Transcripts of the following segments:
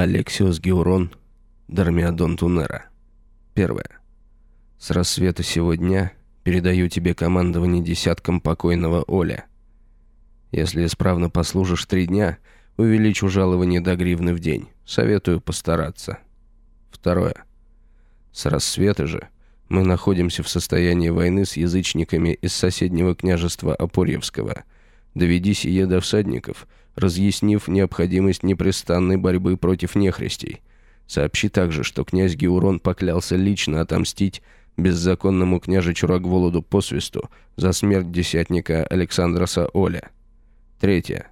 Алексиос Геурон, Дармиадон Тунера. Первое. С рассвета сегодня передаю тебе командование десятком покойного Оля. Если исправно послужишь три дня, увеличу жалование до гривны в день. Советую постараться. Второе. С рассвета же мы находимся в состоянии войны с язычниками из соседнего княжества Апорьевского. Доведи сие до всадников, разъяснив необходимость непрестанной борьбы против нехристей. Сообщи также, что князь Геурон поклялся лично отомстить беззаконному княжичу Рогволоду посвисту за смерть десятника Александра Саоля. Третье.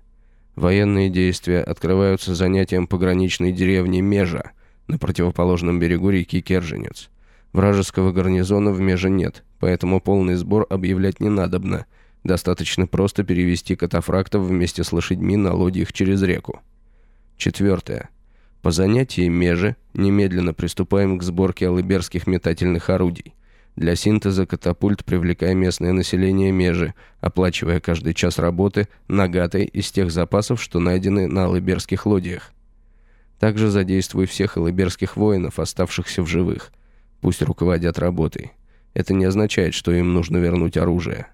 Военные действия открываются занятием пограничной деревни Межа на противоположном берегу реки Керженец. Вражеского гарнизона в Меже нет, поэтому полный сбор объявлять не надобно. Достаточно просто перевести катафрактов вместе с лошадьми на лодьях через реку. Четвертое. По занятии Межи немедленно приступаем к сборке алыберских метательных орудий. Для синтеза катапульт привлекая местное население Межи, оплачивая каждый час работы нагатой из тех запасов, что найдены на алыберских лодиях. Также задействуй всех алыберских воинов, оставшихся в живых. Пусть руководят работой. Это не означает, что им нужно вернуть оружие.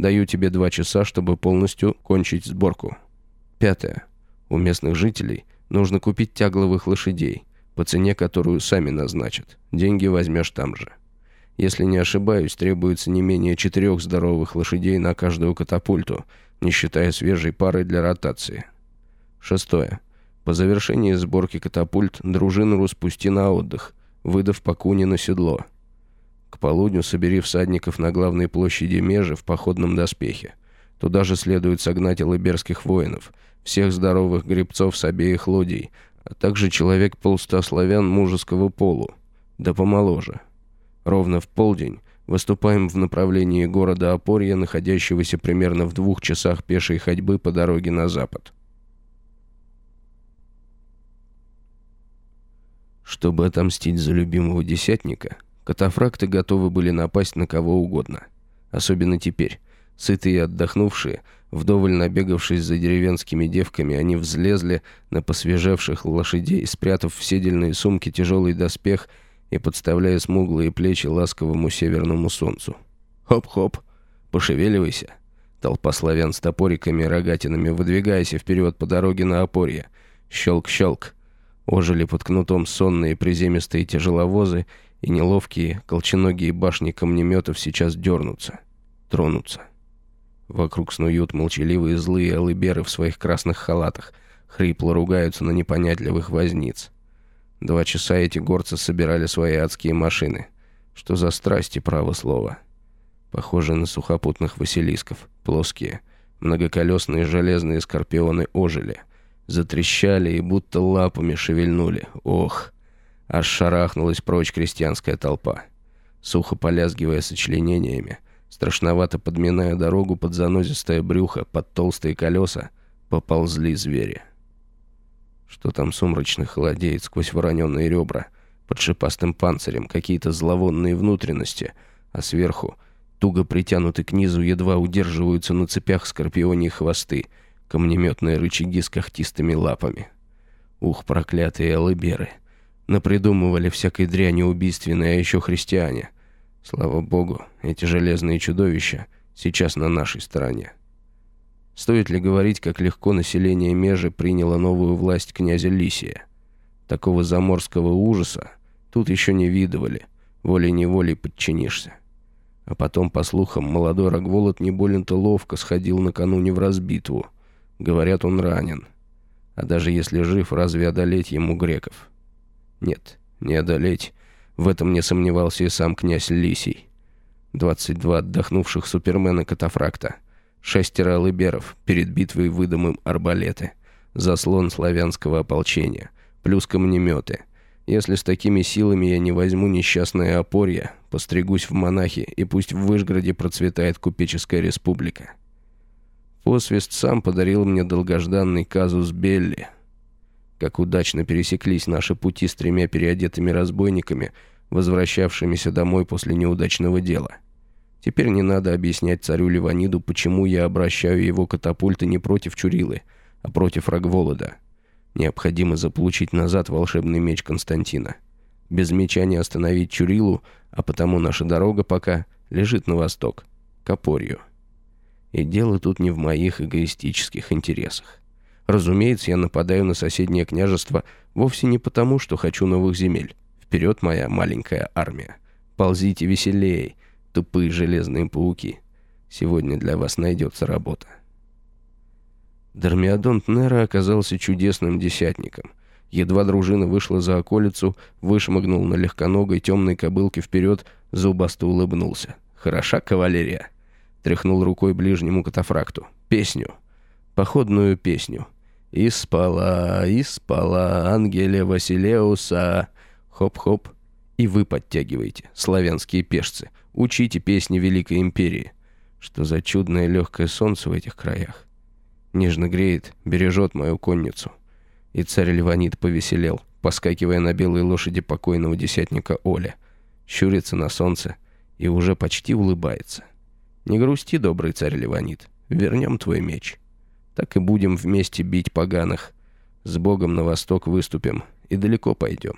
Даю тебе два часа, чтобы полностью кончить сборку. Пятое. У местных жителей нужно купить тягловых лошадей, по цене которую сами назначат. Деньги возьмешь там же. Если не ошибаюсь, требуется не менее четырех здоровых лошадей на каждую катапульту, не считая свежей пары для ротации. Шестое. По завершении сборки катапульт дружину распусти на отдых, выдав Пакуни на седло. К полудню собери всадников на главной площади Межи в походном доспехе. Туда же следует согнать алыберских воинов, всех здоровых гребцов с обеих лодий, а также человек полста славян мужеского полу, да помоложе. Ровно в полдень выступаем в направлении города Опорья, находящегося примерно в двух часах пешей ходьбы по дороге на запад. Чтобы отомстить за любимого десятника, катафракты готовы были напасть на кого угодно. Особенно теперь. Сытые и отдохнувшие, вдоволь набегавшись за деревенскими девками, они взлезли на посвежевших лошадей, спрятав в седельные сумки тяжелый доспех и подставляя смуглые плечи ласковому северному солнцу. «Хоп-хоп! Пошевеливайся!» Толпа славян с топориками и рогатинами, выдвигайся вперед по дороге на опорье. Щелк-щелк. Ожили под кнутом сонные приземистые тяжеловозы, и неловкие колченогие башни камнеметов сейчас дернутся, тронутся. Вокруг снуют молчаливые злые алыберы в своих красных халатах, хрипло ругаются на непонятливых возниц. Два часа эти горцы собирали свои адские машины. Что за страсти, право слово. Похожие на сухопутных василисков, плоские, многоколесные железные скорпионы ожили. Затрещали и будто лапами шевельнули. Ох! Аж шарахнулась прочь крестьянская толпа. Сухо полязгивая сочленениями, страшновато подминая дорогу под занозистое брюхо, под толстые колеса, поползли звери. Что там сумрачно холодеет сквозь вороненные ребра, под шипастым панцирем какие-то зловонные внутренности, а сверху, туго притянуты к низу, едва удерживаются на цепях скорпионьи хвосты, камнеметные рычаги с когтистыми лапами. Ух, проклятые алыберы! Напридумывали всякой дряни убийственной, а еще христиане. Слава богу, эти железные чудовища сейчас на нашей стороне. Стоит ли говорить, как легко население Межи приняло новую власть князя Лисия? Такого заморского ужаса тут еще не видывали, волей-неволей подчинишься. А потом, по слухам, молодой Рогволод не болен-то ловко сходил накануне в разбитву. Говорят, он ранен. А даже если жив, разве одолеть ему греков? Нет, не одолеть. В этом не сомневался и сам князь Лисий. 22 отдохнувших супермена катафракта — Шестеро алыберов, перед битвой выдам им арбалеты. Заслон славянского ополчения. Плюс камнеметы. Если с такими силами я не возьму несчастное опорье, постригусь в монахи, и пусть в Вышгороде процветает купеческая республика. Посвист сам подарил мне долгожданный казус Белли. Как удачно пересеклись наши пути с тремя переодетыми разбойниками, возвращавшимися домой после неудачного дела. Теперь не надо объяснять царю Ливаниду, почему я обращаю его катапульты не против Чурилы, а против Рогволода. Необходимо заполучить назад волшебный меч Константина. Без меча не остановить Чурилу, а потому наша дорога пока лежит на восток, к Апорью. И дело тут не в моих эгоистических интересах. Разумеется, я нападаю на соседнее княжество вовсе не потому, что хочу новых земель. Вперед, моя маленькая армия. Ползите веселей, тупые железные пауки. Сегодня для вас найдется работа. Дармиадонт Нера оказался чудесным десятником. Едва дружина вышла за околицу, вышмыгнул на легконогой темной кобылке вперед, зубасто улыбнулся. «Хороша кавалерия!» Тряхнул рукой ближнему катафракту. «Песню. Походную песню. И спала, и спала Ангелия Василеуса. Хоп-хоп. И вы подтягиваете, славянские пешцы. Учите песни Великой Империи. Что за чудное легкое солнце в этих краях. Нежно греет, бережет мою конницу. И царь Леванит повеселел, поскакивая на белой лошади покойного десятника Оля. Щурится на солнце и уже почти улыбается. Не грусти, добрый царь Леванит, вернем твой меч. Так и будем вместе бить поганых. С Богом на восток выступим и далеко пойдем.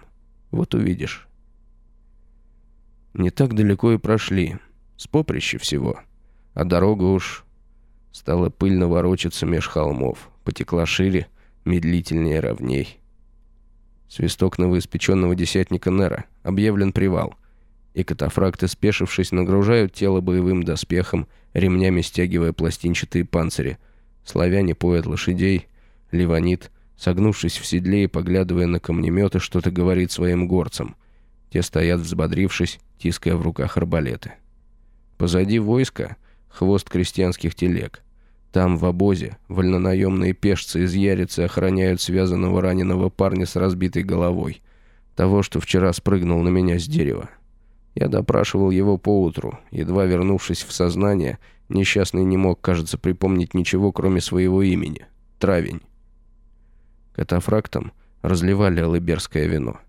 Вот увидишь. Не так далеко и прошли. С поприща всего. А дорога уж стала пыльно ворочаться меж холмов. Потекла шире, медлительнее ровней. Свисток новоиспеченного десятника Нера. Объявлен привал. И катафракты, спешившись, нагружают тело боевым доспехом, ремнями стягивая пластинчатые панцири. Славяне поят лошадей. Ливанит, согнувшись в седле и поглядывая на камнеметы, что-то говорит своим горцам. Те стоят, взбодрившись, тиская в руках арбалеты. Позади войска хвост крестьянских телег. Там, в обозе, вольнонаемные пешцы из Ярицы охраняют связанного раненого парня с разбитой головой. Того, что вчера спрыгнул на меня с дерева. Я допрашивал его поутру. Едва вернувшись в сознание, несчастный не мог, кажется, припомнить ничего, кроме своего имени. Травень. Катафрактом разливали алыберское вино.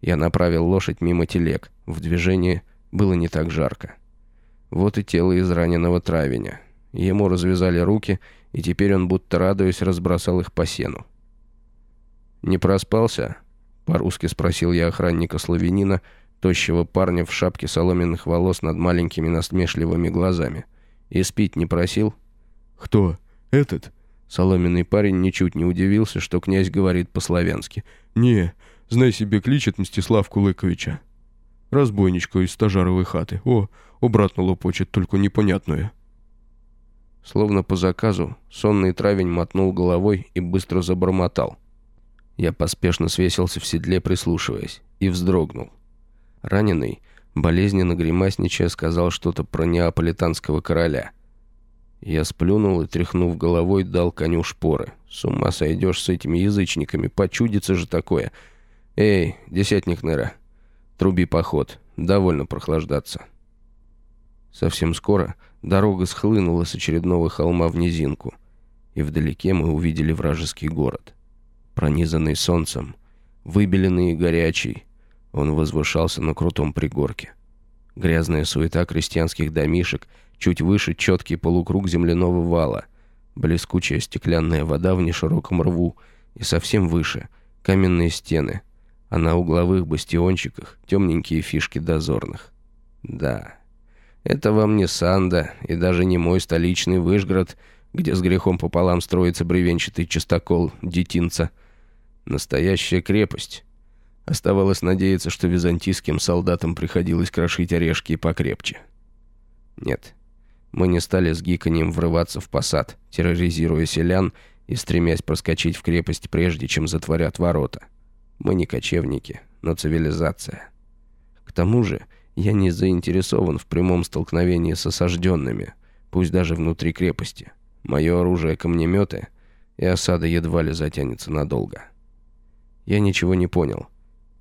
Я направил лошадь мимо телег. В движении было не так жарко. Вот и тело израненного травеня. Ему развязали руки, и теперь он, будто радуясь, разбросал их по сену. «Не проспался?» — по-русски спросил я охранника-славянина, тощего парня в шапке соломенных волос над маленькими насмешливыми глазами. «И спить не просил?» «Кто? Этот?» Соломенный парень ничуть не удивился, что князь говорит по-славянски. «Не, знай себе, кличет Мстислав Кулыковича. Разбойничка из стажаровой хаты. О, обратно лопочет, только непонятное». Словно по заказу, сонный травень мотнул головой и быстро забормотал. Я поспешно свесился в седле, прислушиваясь, и вздрогнул. Раненый, болезненно гримасничая, сказал что-то про неаполитанского короля. Я сплюнул и, тряхнув головой, дал коню шпоры. С ума сойдешь с этими язычниками, почудится же такое. Эй, десятник Нера, труби поход, довольно прохлаждаться. Совсем скоро дорога схлынула с очередного холма в низинку, и вдалеке мы увидели вражеский город. Пронизанный солнцем, выбеленный и горячий, он возвышался на крутом пригорке. Грязная суета крестьянских домишек, чуть выше четкий полукруг земляного вала, блескучая стеклянная вода в нешироком рву и совсем выше каменные стены, а на угловых бастиончиках темненькие фишки дозорных. Да... Это вам не Санда и даже не мой столичный Вышгород, где с грехом пополам строится бревенчатый частокол детинца. Настоящая крепость. Оставалось надеяться, что византийским солдатам приходилось крошить орешки покрепче. Нет, мы не стали с гиканьем врываться в посад, терроризируя селян и стремясь проскочить в крепость прежде, чем затворят ворота. Мы не кочевники, но цивилизация. К тому же я не заинтересован в прямом столкновении с осажденными, пусть даже внутри крепости. Мое оружие — камнеметы, и осада едва ли затянется надолго. Я ничего не понял.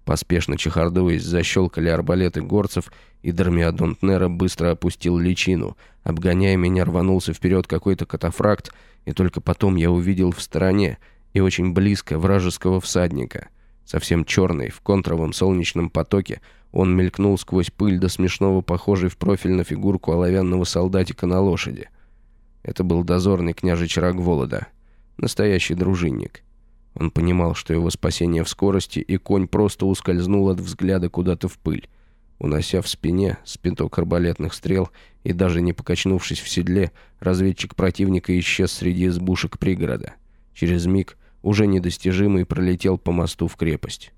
Поспешно чехардуясь, защелкали арбалеты горцев, и Дормиадон Тнера быстро опустил личину. Обгоняя меня, рванулся вперед какой-то катафракт, и только потом я увидел в стороне и очень близко вражеского всадника. Совсем черный, в контровом солнечном потоке, он мелькнул сквозь пыль до смешного похожий в профиль на фигурку оловянного солдатика на лошади. Это был дозорный княжич Рогволода, настоящий дружинник. Он понимал, что его спасение в скорости, и конь просто ускользнул от взгляда куда-то в пыль. Унося в спине спинток арбалетных стрел и даже не покачнувшись в седле, разведчик противника исчез среди избушек пригорода. Через миг, уже недостижимый, пролетел по мосту в крепость.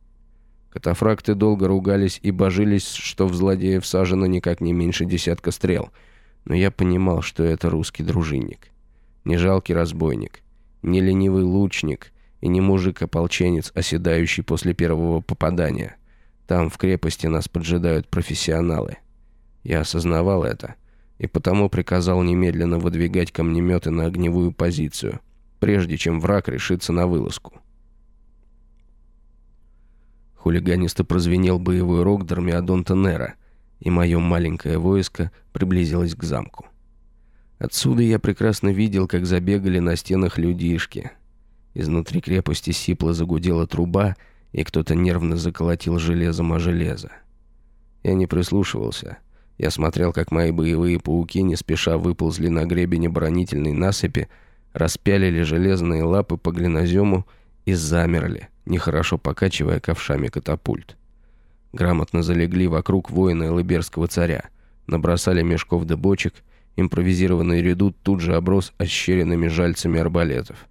Катафракты долго ругались и божились, что в злодея всажено никак не меньше десятка стрел. Но я понимал, что это русский дружинник. Не жалкий разбойник, не ленивый лучник и не мужик-ополченец, оседающий после первого попадания. Там, в крепости, нас поджидают профессионалы. Я осознавал это, и потому приказал немедленно выдвигать камнеметы на огневую позицию, прежде чем враг решится на вылазку. Хулиганисто прозвенел боевой рог Дормиадонта Нера, и мое маленькое войско приблизилось к замку. Отсюда я прекрасно видел, как забегали на стенах людишки. Изнутри крепости сипло загудела труба, и кто-то нервно заколотил железом о железо. Я не прислушивался. Я смотрел, как мои боевые пауки не спеша выползли на гребень оборонительной насыпи, распялили железные лапы по глинозему и замерли, нехорошо покачивая ковшами катапульт. Грамотно залегли вокруг воина Элыберского царя, набросали мешков до бочек, импровизированный редут тут же оброс ощеренными жальцами арбалетов.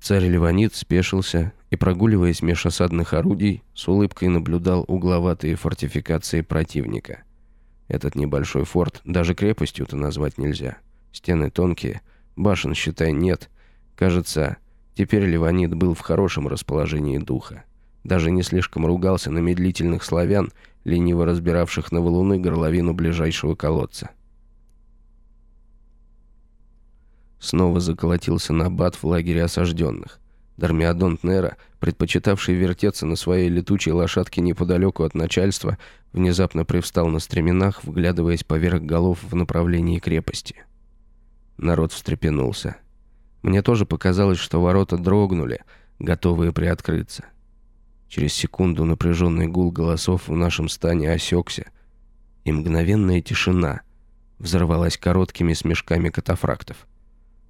Царь Ливанит спешился и, прогуливаясь меж осадных орудий, с улыбкой наблюдал угловатые фортификации противника. Этот небольшой форт даже крепостью-то назвать нельзя. Стены тонкие, башен, считай, нет. Кажется, теперь Ливанит был в хорошем расположении духа. Даже не слишком ругался на медлительных славян, лениво разбиравших на валуны горловину ближайшего колодца. Снова заколотился набат в лагере осажденных. Дармиадонт Нера, предпочитавший вертеться на своей летучей лошадке неподалеку от начальства, внезапно привстал на стременах, вглядываясь поверх голов в направлении крепости. Народ встрепенулся. Мне тоже показалось, что ворота дрогнули, готовые приоткрыться. Через секунду напряженный гул голосов в нашем стане осекся, и мгновенная тишина взорвалась короткими смешками катафрактов.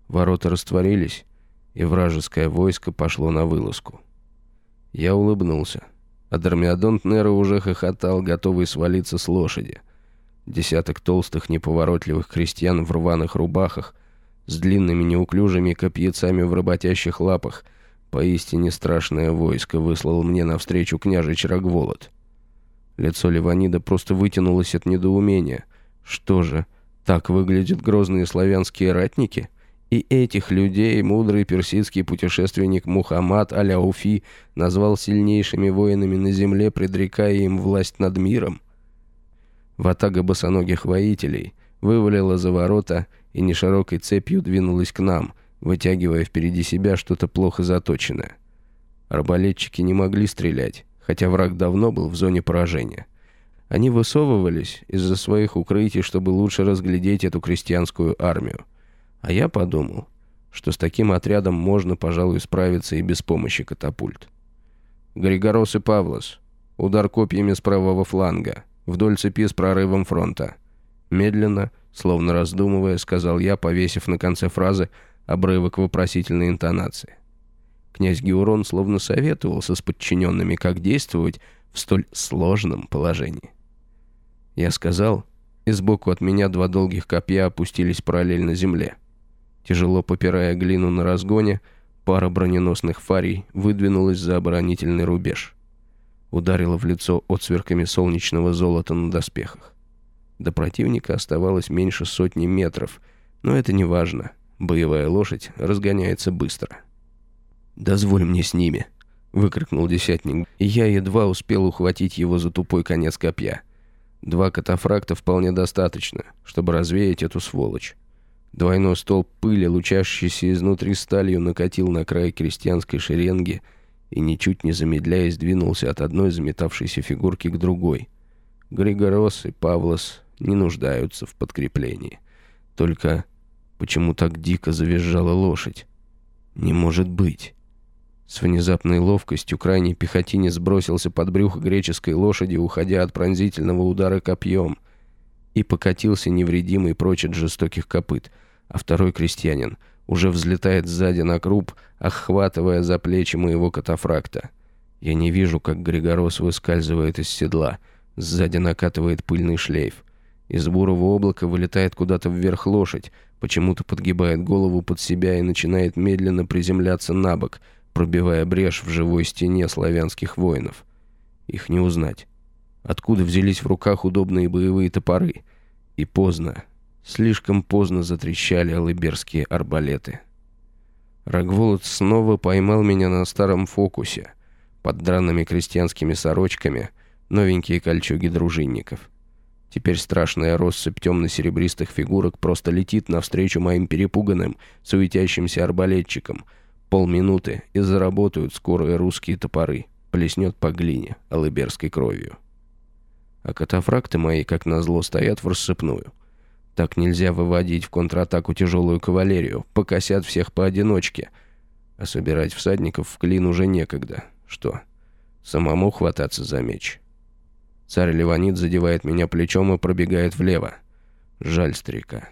Ворота растворились, и вражеское войско пошло на вылазку. Я улыбнулся. А Дормиадонт Нера уже хохотал, готовый свалиться с лошади. Десяток толстых неповоротливых крестьян в рваных рубахах с длинными неуклюжими копьяцами в работящих лапах поистине страшное войско выслал мне навстречу княжич Рогволод. Лицо Ливанида просто вытянулось от недоумения. Что же, так выглядят грозные славянские ратники?» И этих людей мудрый персидский путешественник Мухаммад Аляуфи назвал сильнейшими воинами на земле, предрекая им власть над миром. Ватага босоногих воителей вывалила за ворота и неширокой цепью двинулась к нам, вытягивая впереди себя что-то плохо заточенное. Арбалетчики не могли стрелять, хотя враг давно был в зоне поражения. Они высовывались из-за своих укрытий, чтобы лучше разглядеть эту крестьянскую армию. А я подумал, что с таким отрядом можно, пожалуй, справиться и без помощи катапульт. Григорос и Павлос. Удар копьями с правого фланга. Вдоль цепи с прорывом фронта. Медленно, словно раздумывая, сказал я, повесив на конце фразы обрывок вопросительной интонации. Князь Геурон словно советовался с подчиненными, как действовать в столь сложном положении. Я сказал, и сбоку от меня два долгих копья опустились параллельно земле. Тяжело попирая глину на разгоне, пара броненосных фарий выдвинулась за оборонительный рубеж. Ударила в лицо отсверками солнечного золота на доспехах. До противника оставалось меньше сотни метров, но это не важно. Боевая лошадь разгоняется быстро. «Дозволь мне с ними!» — выкрикнул десятник, и я едва успел ухватить его за тупой конец копья. Два катафракта вполне достаточно, чтобы развеять эту сволочь. Двойной столб пыли, лучащийся изнутри сталью, накатил на край крестьянской шеренги и, ничуть не замедляясь, двинулся от одной заметавшейся фигурки к другой. Григорос и Павлос не нуждаются в подкреплении. Только почему так дико завизжала лошадь? Не может быть. С внезапной ловкостью крайний пехотинец бросился под брюхо греческой лошади, уходя от пронзительного удара копьем — и покатился невредимый прочь от жестоких копыт, а второй крестьянин уже взлетает сзади на круп, охватывая за плечи моего катафракта. Я не вижу, как Григорос выскальзывает из седла. Сзади накатывает пыльный шлейф. Из бурого облака вылетает куда-то вверх лошадь, почему-то подгибает голову под себя и начинает медленно приземляться на бок, пробивая брешь в живой стене славянских воинов. Их не узнать. Откуда взялись в руках удобные боевые топоры? И поздно, слишком поздно затрещали алыберские арбалеты. Рогволод снова поймал меня на старом фокусе, под драными крестьянскими сорочками, новенькие кольчуги дружинников. Теперь страшная россыпь темно-серебристых фигурок просто летит навстречу моим перепуганным, суетящимся арбалетчикам. Полминуты, и заработают скорые русские топоры. Плеснет по глине, алыберской кровью. А катафракты мои, как назло, стоят в рассыпную. Так нельзя выводить в контратаку тяжелую кавалерию. Покосят всех поодиночке. А собирать всадников в клин уже некогда. Что, самому хвататься за меч?» Царь Леванит задевает меня плечом и пробегает влево. Жаль старика.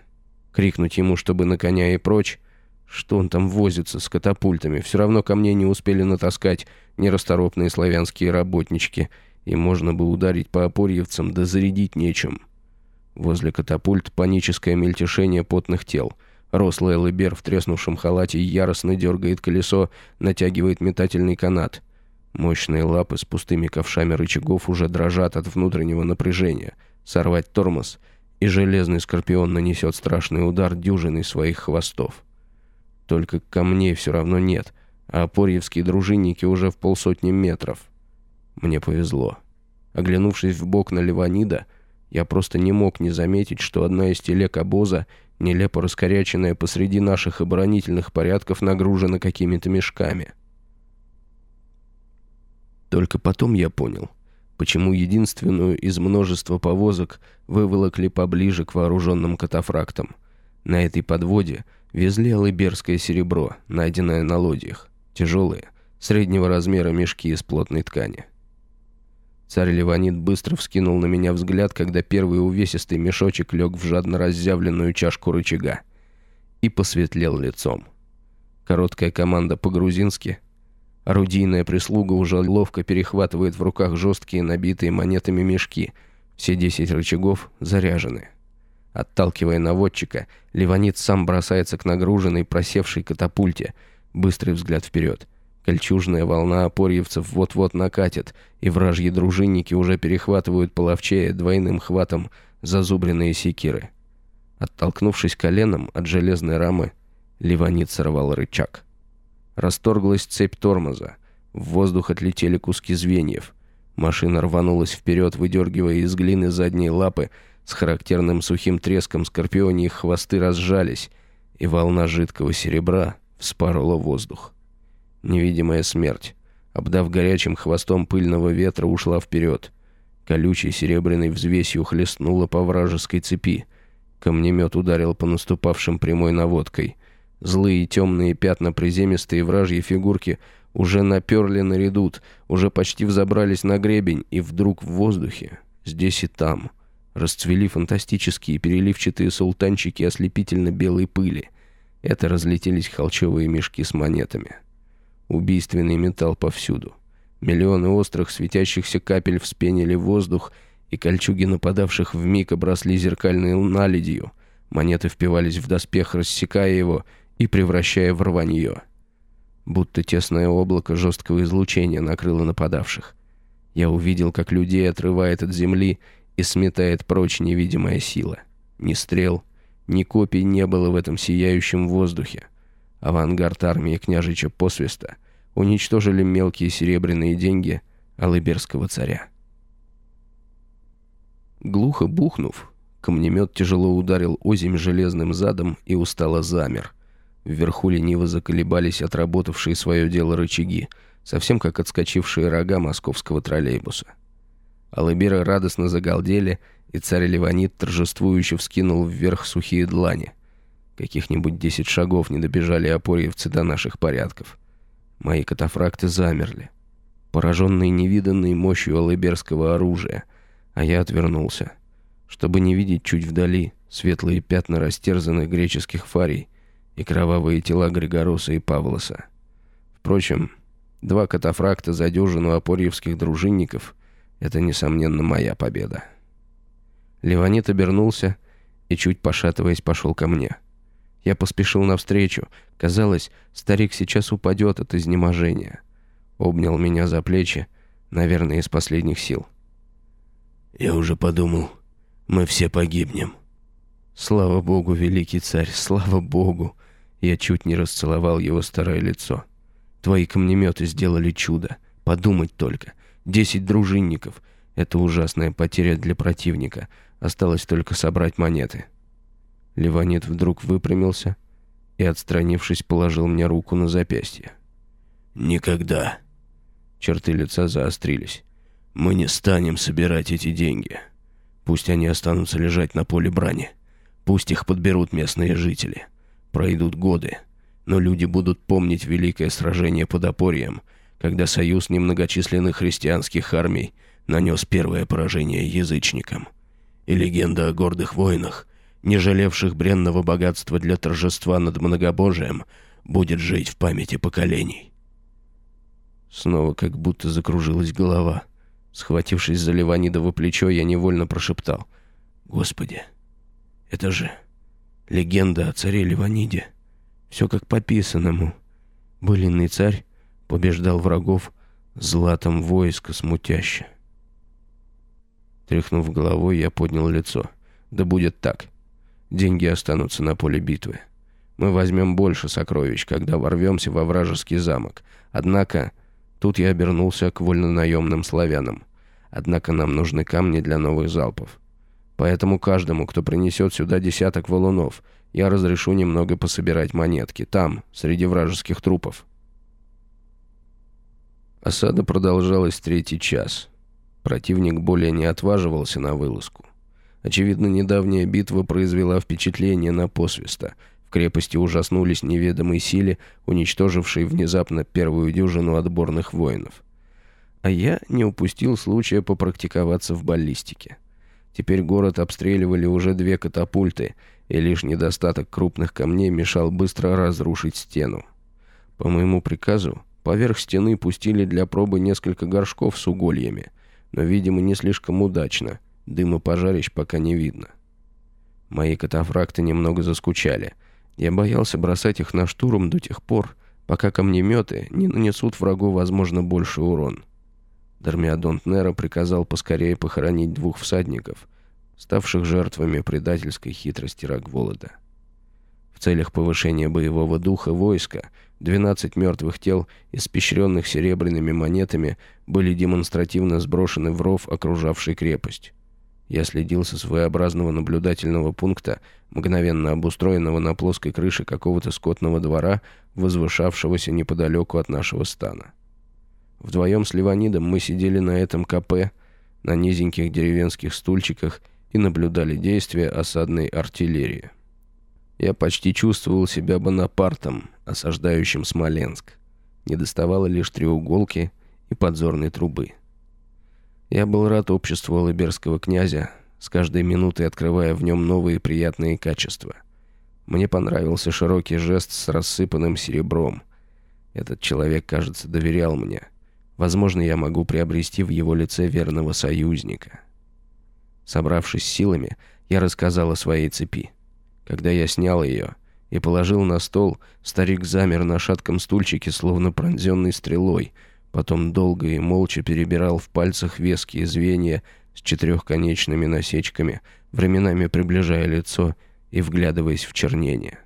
Крикнуть ему, чтобы на коня и прочь? Что он там возится с катапультами? Все равно ко мне не успели натаскать нерасторопные славянские работнички, и можно бы ударить по опорьевцам, да зарядить нечем. Возле катапульт паническое мельтешение потных тел. Рослый лыбер в треснувшем халате яростно дергает колесо, натягивает метательный канат. Мощные лапы с пустыми ковшами рычагов уже дрожат от внутреннего напряжения. Сорвать тормоз, и железный скорпион нанесет страшный удар дюжиной своих хвостов. Только камней все равно нет, а опорьевские дружинники уже в полсотни метров. Мне повезло. Оглянувшись в бок на Ливанида, я просто не мог не заметить, что одна из телег обоза, нелепо раскоряченная посреди наших оборонительных порядков, нагружена какими-то мешками. Только потом я понял, почему единственную из множества повозок выволокли поближе к вооруженным катафрактам. На этой подводе везли алыберское серебро, найденное на лодьях. Тяжелые, среднего размера мешки из плотной ткани. Царь Ливанит быстро вскинул на меня взгляд, когда первый увесистый мешочек лег в жадно разъявленную чашку рычага. И посветлел лицом. Короткая команда по-грузински Орудийная прислуга уже ловко перехватывает в руках жесткие набитые монетами мешки. Все десять рычагов заряжены. Отталкивая наводчика, Ливанит сам бросается к нагруженной, просевшей катапульте. Быстрый взгляд вперед. Кольчужная волна опорьевцев вот-вот накатит, и вражьи дружинники уже перехватывают половчее двойным хватом зазубренные секиры. Оттолкнувшись коленом от железной рамы, Ливанит сорвал рычаг. Расторглась цепь тормоза. В воздух отлетели куски звеньев. Машина рванулась вперед, выдергивая из глины задние лапы. С характерным сухим треском скорпионии хвосты разжались, и волна жидкого серебра вспорола воздух. Невидимая смерть, обдав горячим хвостом пыльного ветра, ушла вперед. Колючей серебряной взвесью хлестнула по вражеской цепи. Камнемет ударил по наступавшим прямой наводкой — Злые темные пятна приземистые вражьи фигурки уже наперли на редут, уже почти взобрались на гребень, и вдруг в воздухе, здесь и там, расцвели фантастические переливчатые султанчики ослепительно-белой пыли. Это разлетелись холчевые мешки с монетами. Убийственный металл повсюду. Миллионы острых светящихся капель вспенили воздух, и кольчуги нападавших вмиг обросли зеркальной наледью. Монеты впивались в доспех, рассекая его, и превращая в рванье. Будто тесное облако жесткого излучения накрыло нападавших. Я увидел, как людей отрывает от земли и сметает прочь невидимая сила. Ни стрел, ни копий не было в этом сияющем воздухе. Авангард армии княжича Посвиста уничтожили мелкие серебряные деньги Алыберского царя. Глухо бухнув, камнемет тяжело ударил озимь железным задом и устало замер. Вверху лениво заколебались отработавшие свое дело рычаги, совсем как отскочившие рога московского троллейбуса. Алыберы радостно загалдели, и царь Ливанит торжествующе вскинул вверх сухие длани. Каких-нибудь десять шагов не добежали опорьевцы до наших порядков. Мои катафракты замерли, пораженные невиданной мощью алыберского оружия, а я отвернулся, чтобы не видеть чуть вдали светлые пятна растерзанных греческих фарий, и кровавые тела Григороса и Павлоса. Впрочем, два катафракта за дюжину опорьевских дружинников — это, несомненно, моя победа. Леванит обернулся и, чуть пошатываясь, пошел ко мне. Я поспешил навстречу. Казалось, старик сейчас упадет от изнеможения. Обнял меня за плечи, наверное, из последних сил. «Я уже подумал, мы все погибнем». «Слава Богу, великий царь, слава Богу!» Я чуть не расцеловал его старое лицо. «Твои камнеметы сделали чудо. Подумать только. Десять дружинников. Это ужасная потеря для противника. Осталось только собрать монеты». Леванит вдруг выпрямился и, отстранившись, положил мне руку на запястье. «Никогда». Черты лица заострились. «Мы не станем собирать эти деньги. Пусть они останутся лежать на поле брани. Пусть их подберут местные жители. Пройдут годы, но люди будут помнить великое сражение под Опорьем, когда союз немногочисленных христианских армий нанес первое поражение язычникам. И легенда о гордых воинах, не жалевших бренного богатства для торжества над многобожием, будет жить в памяти поколений. Снова как будто закружилась голова. Схватившись за Ливанидово плечо, я невольно прошептал. «Господи, это же легенда о царе Ливаниде. Все как по писанному. Былинный царь побеждал врагов златом войска смутяще». Тряхнув головой, я поднял лицо. «Да будет так. Деньги останутся на поле битвы. Мы возьмем больше сокровищ, когда ворвемся во вражеский замок. Однако...» Тут я обернулся к вольнонаемным славянам. Однако нам нужны камни для новых залпов. Поэтому каждому, кто принесет сюда десяток валунов, я разрешу немного пособирать монетки. Там, среди вражеских трупов. Осада продолжалась третий час. Противник более не отваживался на вылазку. Очевидно, недавняя битва произвела впечатление на посвиста — в крепости ужаснулись неведомой силе, уничтожившей внезапно первую дюжину отборных воинов. А я не упустил случая попрактиковаться в баллистике. Теперь город обстреливали уже две катапульты, и лишь недостаток крупных камней мешал быстро разрушить стену. По моему приказу, поверх стены пустили для пробы несколько горшков с угольями, но, видимо, не слишком удачно, дыма пожарищ пока не видно. Мои катафракты немного заскучали — я боялся бросать их на штурм до тех пор, пока камнеметы не нанесут врагу, возможно, больший урон. Дармиадонт Нера приказал поскорее похоронить двух всадников, ставших жертвами предательской хитрости Рогволода. В целях повышения боевого духа войска 12 мертвых тел, испещренных серебряными монетами, были демонстративно сброшены в ров, окружавший крепость. Я следил со своеобразного наблюдательного пункта, мгновенно обустроенного на плоской крыше какого-то скотного двора, возвышавшегося неподалеку от нашего стана. Вдвоем с Ливанидом мы сидели на этом КП, на низеньких деревенских стульчиках и наблюдали действия осадной артиллерии. Я почти чувствовал себя Бонапартом, осаждающим Смоленск. Не доставало лишь треуголки и подзорной трубы. Я был рад обществу Алыберского князя, с каждой минутой открывая в нем новые приятные качества. Мне понравился широкий жест с рассыпанным серебром. Этот человек, кажется, доверял мне. Возможно, я могу приобрести в его лице верного союзника. Собравшись силами, я рассказал о своей цепи. Когда я снял ее и положил на стол, старик замер на шатком стульчике, словно пронзенный стрелой — Потом долго и молча перебирал в пальцах веские звенья с четырехконечными насечками, временами приближая лицо и вглядываясь в чернение.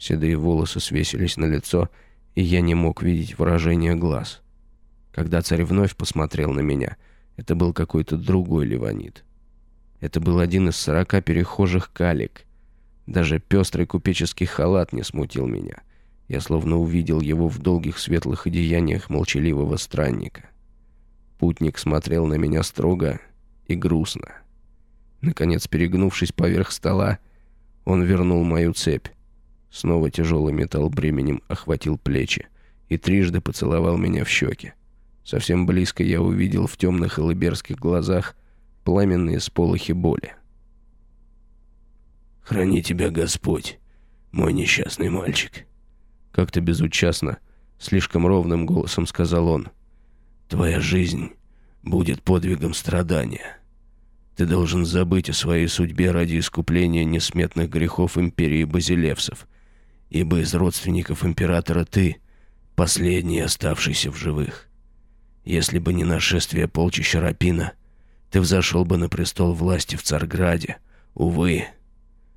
Седые волосы свесились на лицо, и я не мог видеть выражения глаз. Когда царь вновь посмотрел на меня, это был какой-то другой Ливанит. Это был один из сорока перехожих калик. Даже пестрый купеческий халат не смутил меня — я словно увидел его в долгих светлых одеяниях молчаливого странника. Путник смотрел на меня строго и грустно. Наконец, перегнувшись поверх стола, он вернул мою цепь. Снова тяжелый металл бременем охватил плечи и трижды поцеловал меня в щеки. Совсем близко я увидел в темных илыберских глазах пламенные сполохи боли. «Храни тебя Господь!» мой несчастный мальчик», — как-то безучастно, слишком ровным голосом сказал он. «Твоя жизнь будет подвигом страдания. Ты должен забыть о своей судьбе ради искупления несметных грехов империи базилевсов, ибо из родственников императора ты — последний оставшийся в живых. Если бы не нашествие полчища Рапина, ты взошел бы на престол власти в Царграде. Увы,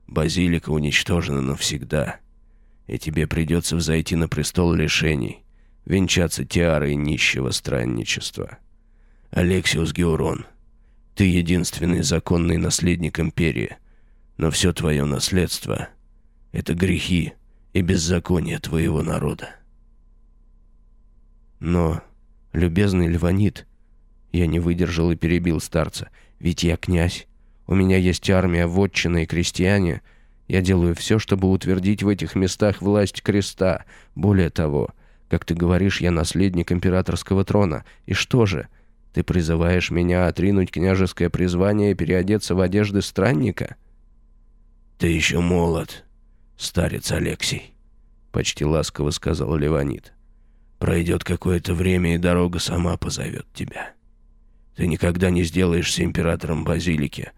базилика уничтожена навсегда, и тебе придется взойти на престол лишений, венчаться тиарой нищего странничества. Алексиус Геурон, ты единственный законный наследник империи, но все твое наследство — это грехи и беззаконие твоего народа. Но «Любезный Леванит», я не выдержал и перебил старца, «ведь я князь. У меня есть армия, вотчина и крестьяне. Я делаю все, чтобы утвердить в этих местах власть креста. Более того, как ты говоришь, я наследник императорского трона. И что же, ты призываешь меня отринуть княжеское призвание и переодеться в одежды странника?» «Ты еще молод, старец Алексей», — почти ласково сказал Леванит. Пройдет какое-то время, и дорога сама позовет тебя. Ты никогда не сделаешься императором Базилики,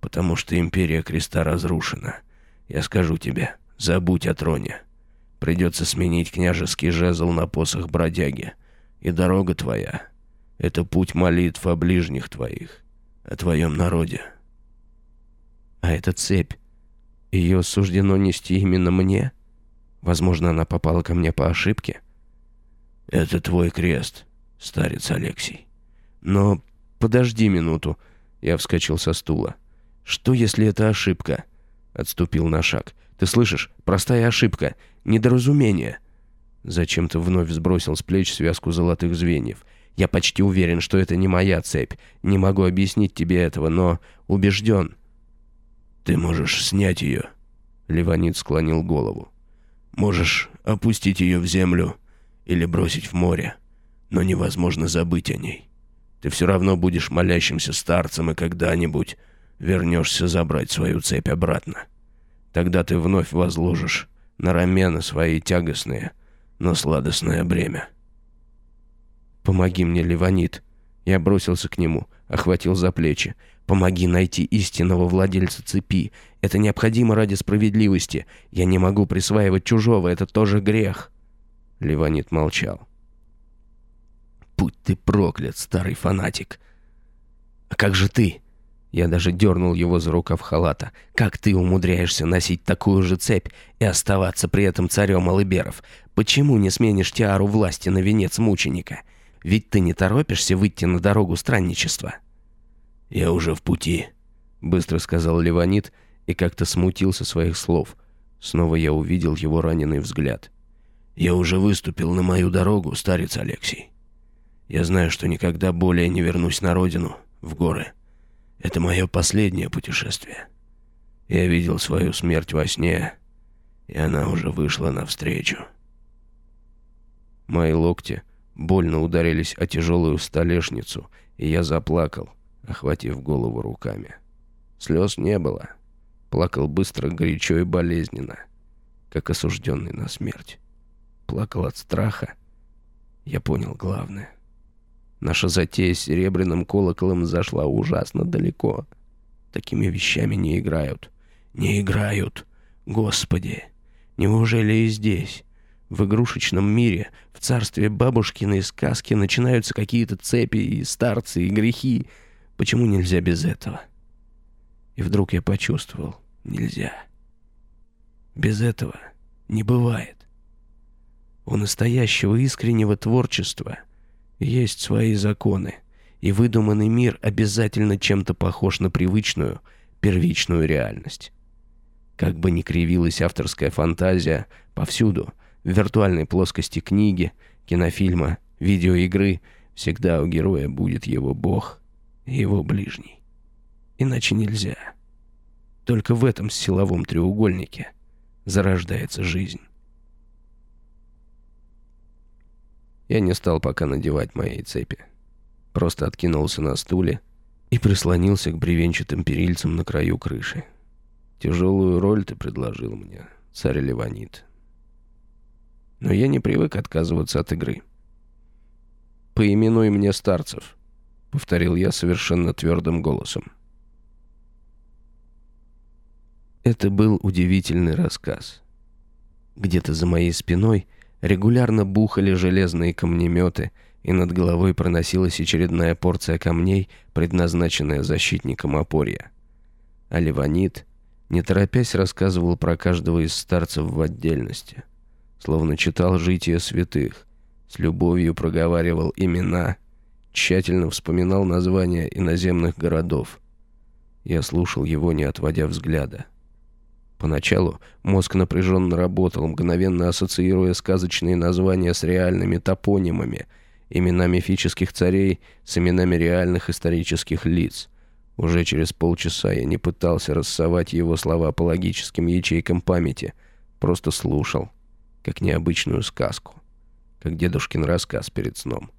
потому что империя креста разрушена. Я скажу тебе, забудь о троне. Придется сменить княжеский жезл на посох бродяги. И дорога твоя — это путь молитв о ближних твоих, о твоем народе. А эта цепь, ее суждено нести именно мне? Возможно, она попала ко мне по ошибке? «Это твой крест, старец Алексей». «Но подожди минуту». Я вскочил со стула. «Что, если это ошибка?» Отступил на шаг. «Ты слышишь? Простая ошибка. Недоразумение». Зачем-то вновь сбросил с плеч связку золотых звеньев. «Я почти уверен, что это не моя цепь. Не могу объяснить тебе этого, но убежден». «Ты можешь снять ее?» Леванит склонил голову. «Можешь опустить ее в землю или бросить в море, но невозможно забыть о ней. Ты все равно будешь молящимся старцем и когда-нибудь вернешься забрать свою цепь обратно. Тогда ты вновь возложишь на рамена свои тягостные, но сладостное бремя. «Помоги мне, Ливанит!» Я бросился к нему, охватил за плечи. «Помоги найти истинного владельца цепи. Это необходимо ради справедливости. Я не могу присваивать чужого, это тоже грех». Леванит молчал. «Будь ты проклят, старый фанатик!» «А как же ты?» Я даже дернул его за рукав халата. «Как ты умудряешься носить такую же цепь и оставаться при этом царем Алыберов? Почему не сменишь тиару власти на венец мученика? Ведь ты не торопишься выйти на дорогу странничества». «Я уже в пути», — быстро сказал Леванит и как-то смутился своих слов. Снова я увидел его раненый взгляд. Я уже выступил на мою дорогу, старец Алексей. Я знаю, что никогда более не вернусь на родину, в горы. Это мое последнее путешествие. Я видел свою смерть во сне, и она уже вышла навстречу. Мои локти больно ударились о тяжелую столешницу, и я заплакал, охватив голову руками. Слез не было. Плакал быстро, горячо и болезненно, как осужденный на смерть плакал от страха. Я понял главное. Наша затея с серебряным колоколом зашла ужасно далеко. Такими вещами не играют. Не играют. Господи, неужели и здесь, в игрушечном мире, в царстве бабушкиной сказки начинаются какие-то цепи и старцы и грехи? Почему нельзя без этого? И вдруг я почувствовал, нельзя. Без этого не бывает. У настоящего искреннего творчества есть свои законы, и выдуманный мир обязательно чем-то похож на привычную, первичную реальность. Как бы ни кривилась авторская фантазия, повсюду, в виртуальной плоскости книги, кинофильма, видеоигры, всегда у героя будет его бог и его ближний. Иначе нельзя. Только в этом силовом треугольнике зарождается жизнь. Я не стал пока надевать мои цепи. Просто откинулся на стуле и прислонился к бревенчатым перильцам на краю крыши. Тяжелую роль ты предложил мне, царь Леванит. Но я не привык отказываться от игры. «Поименуй мне старцев», — повторил я совершенно твердым голосом. Это был удивительный рассказ. Где-то за моей спиной регулярно бухали железные камнеметы, и над головой проносилась очередная порция камней, предназначенная защитникам опорья. А Ливанит, не торопясь, рассказывал про каждого из старцев в отдельности, словно читал жития святых, с любовью проговаривал имена, тщательно вспоминал названия иноземных городов. Я слушал его, не отводя взгляда. Поначалу мозг напряженно работал, мгновенно ассоциируя сказочные названия с реальными топонимами, имена мифических царей с именами реальных исторических лиц. Уже через полчаса я не пытался рассовать его слова по логическим ячейкам памяти, просто слушал, как необычную сказку, как дедушкин рассказ перед сном.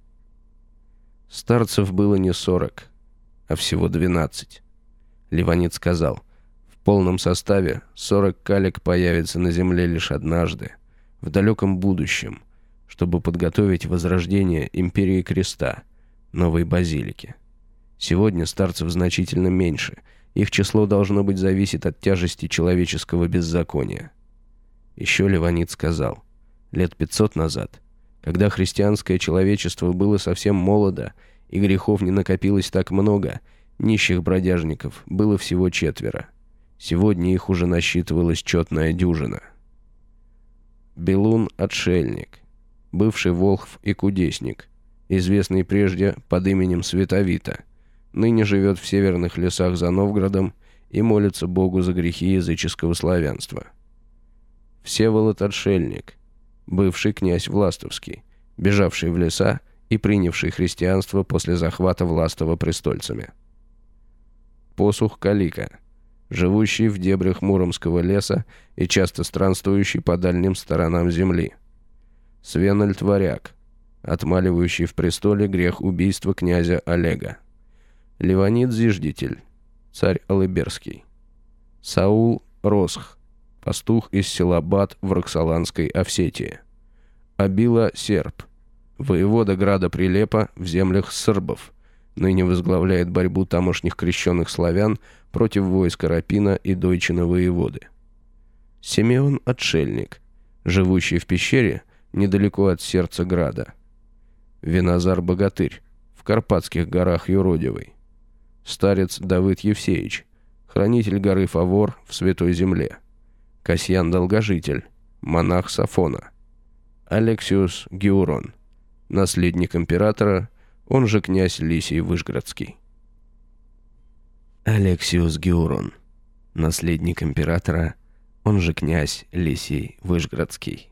Старцев было не сорок, а всего двенадцать. Ливанит сказал, полном составе 40 калек появится на Земле лишь однажды, в далеком будущем, чтобы подготовить возрождение Империи Креста, новой базилики. Сегодня старцев значительно меньше, их число должно быть зависит от тяжести человеческого беззакония. Еще Леванит сказал, лет 500 назад, когда христианское человечество было совсем молодо и грехов не накопилось так много, нищих бродяжников было всего четверо. Сегодня их уже насчитывалась четная дюжина. Белун – отшельник, бывший волхв и кудесник, известный прежде под именем Световита, ныне живет в северных лесах за Новгородом и молится Богу за грехи языческого славянства. Всеволод – отшельник, бывший князь Властовский, бежавший в леса и принявший христианство после захвата Властова престольцами. Посух Калика – живущий в дебрях Муромского леса и часто странствующий по дальним сторонам земли. Свенальд Варяг, отмаливающий в престоле грех убийства князя Олега. Леванид Зиждитель, царь Алыберский. Саул Росх, пастух из села Бат в Роксоланской Овсетии. Абила Серб, воевода града Прилепа в землях Сырбов – ныне возглавляет борьбу тамошних крещенных славян против войска Рапина и Дойчина воеводы. Симеон – отшельник, живущий в пещере недалеко от сердца града. Винозар – богатырь, в Карпатских горах Юродивой. Старец Давыд Евсеевич, хранитель горы Фавор в Святой Земле. Касьян Долгожитель, монах Сафона. Алексиус Геурон, наследник императора – он же князь Лисий Выжгородский. Алексиус Геурон, наследник императора, он же князь Лисий Выжгородский.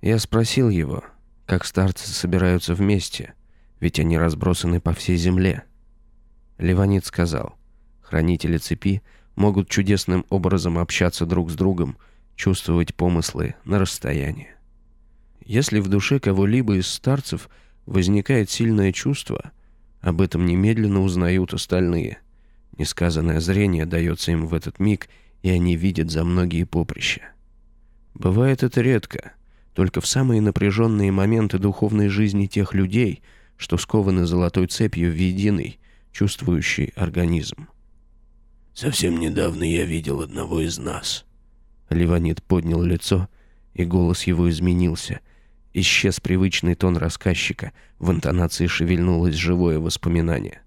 Я спросил его, как старцы собираются вместе, ведь они разбросаны по всей земле. Леванит сказал, хранители цепи могут чудесным образом общаться друг с другом, чувствовать помыслы на расстоянии. Если в душе кого-либо из старцев возникает сильное чувство, об этом немедленно узнают остальные. Несказанное зрение дается им в этот миг, и они видят за многие поприща. Бывает это редко, только в самые напряженные моменты духовной жизни тех людей, что скованы золотой цепью в единый, чувствующий организм. «Совсем недавно я видел одного из нас». Ливанит поднял лицо, и голос его изменился — Исчез привычный тон рассказчика, в интонации шевельнулось живое воспоминание.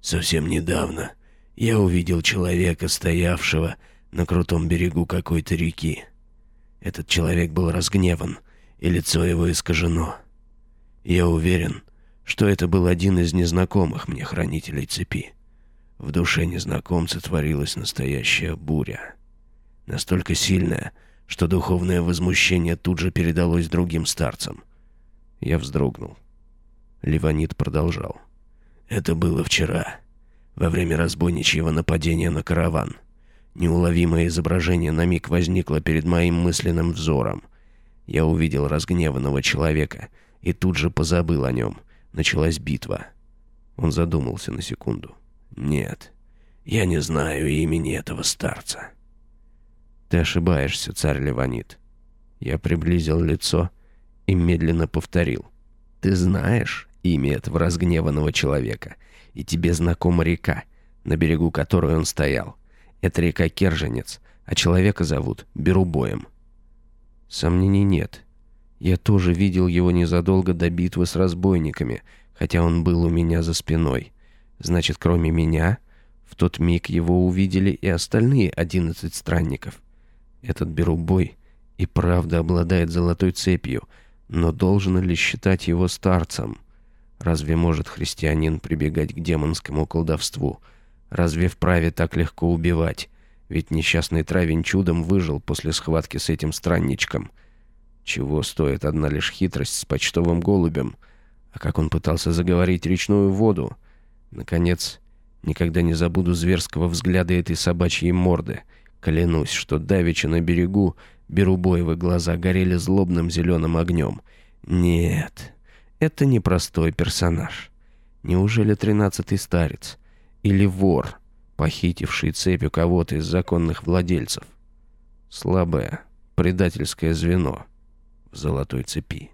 «Совсем недавно я увидел человека, стоявшего на крутом берегу какой-то реки. Этот человек был разгневан, и лицо его искажено. Я уверен, что это был один из незнакомых мне хранителей цепи. В душе незнакомца творилась настоящая буря. Настолько сильная, что духовное возмущение тут же передалось другим старцам. Я вздрогнул. Ливанит продолжал. «Это было вчера, во время разбойничьего нападения на караван. Неуловимое изображение на миг возникло перед моим мысленным взором. Я увидел разгневанного человека и тут же позабыл о нем. Началась битва». Он задумался на секунду. «Нет, я не знаю имени этого старца». Ты ошибаешься, царь Леванит. Я приблизил лицо и медленно повторил. Ты знаешь имя этого разгневанного человека, и тебе знакома река, на берегу которой он стоял. Это река Керженец, а человека зовут Берубоем. Сомнений нет. Я тоже видел его незадолго до битвы с разбойниками, хотя он был у меня за спиной. Значит, кроме меня, в тот миг его увидели и остальные одиннадцать странников. Этот Берубой и правда обладает золотой цепью, но должен ли считать его старцем? Разве может христианин прибегать к демонскому колдовству? Разве вправе так легко убивать? Ведь несчастный Травень чудом выжил после схватки с этим странничком. Чего стоит одна лишь хитрость с почтовым голубем? А как он пытался заговорить речную воду? Наконец, никогда не забуду зверского взгляда этой собачьей морды. Клянусь, что давеча на берегу Берубоевы глаза горели злобным зеленым огнем. Нет, это не простой персонаж. Неужели тринадцатый старец? Или вор, похитивший цепь у кого-то из законных владельцев? Слабое, предательское звено в золотой цепи.